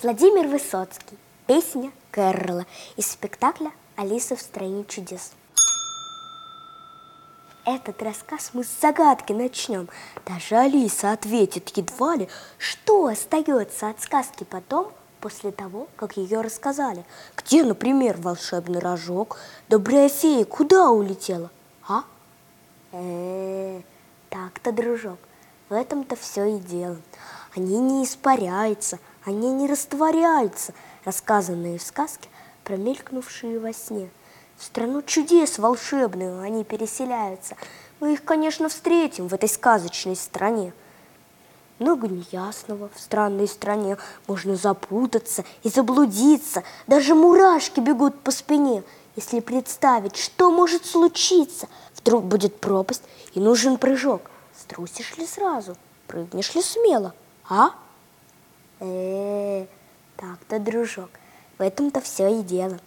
Владимир Высоцкий. Песня Кэррола из спектакля «Алиса в стране чудес». Этот рассказ мы с загадки начнем. Даже Алиса ответит едва ли, что остается от сказки потом, после того, как ее рассказали. Где, например, волшебный рожок? Добрая фея куда улетела? А? Э-э, так-то, дружок, в этом-то все и дело. Они не испаряются, они не растворяются, рассказанные в сказке, промелькнувшие во сне. В страну чудес волшебную они переселяются. Мы их, конечно, встретим в этой сказочной стране. Много неясного в странной стране. Можно запутаться и заблудиться. Даже мурашки бегут по спине. Если представить, что может случиться, вдруг будет пропасть и нужен прыжок. Струсишь ли сразу? Прыгнешь ли смело? А? Э, дружок, в этом-то все и дело.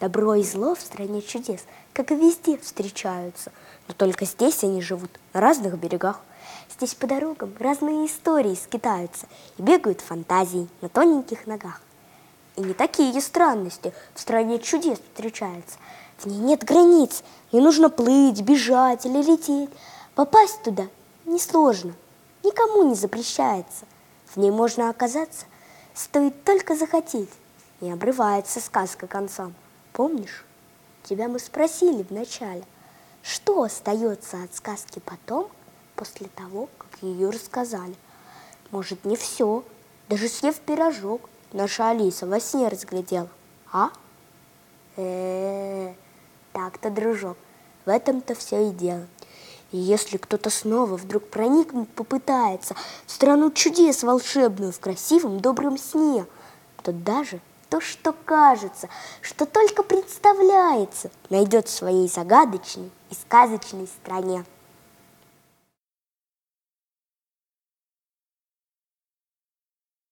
Добро и зло в стране чудес, как и везде, встречаются. Но только здесь они живут, на разных берегах. Здесь по дорогам разные истории скитаются и бегают фантазии на тоненьких ногах. И не такие странности в стране чудес встречаются. В ней нет границ, не нужно плыть, бежать или лететь. Попасть туда несложно, никому не запрещается. В ней можно оказаться, стоит только захотеть. И обрывается сказка концом. Помнишь, тебя мы спросили вначале, что остается от сказки потом, после того, как ее рассказали? Может, не все, даже съев пирожок, наша Алиса во сне разглядела, а? Э-э, так-то, дружок, в этом-то все и дело. И если кто-то снова вдруг проникнуть попытается в страну чудес волшебную в красивом добром сне, то даже то, что кажется, что только представляется, найдет в своей загадочной и сказочной стране.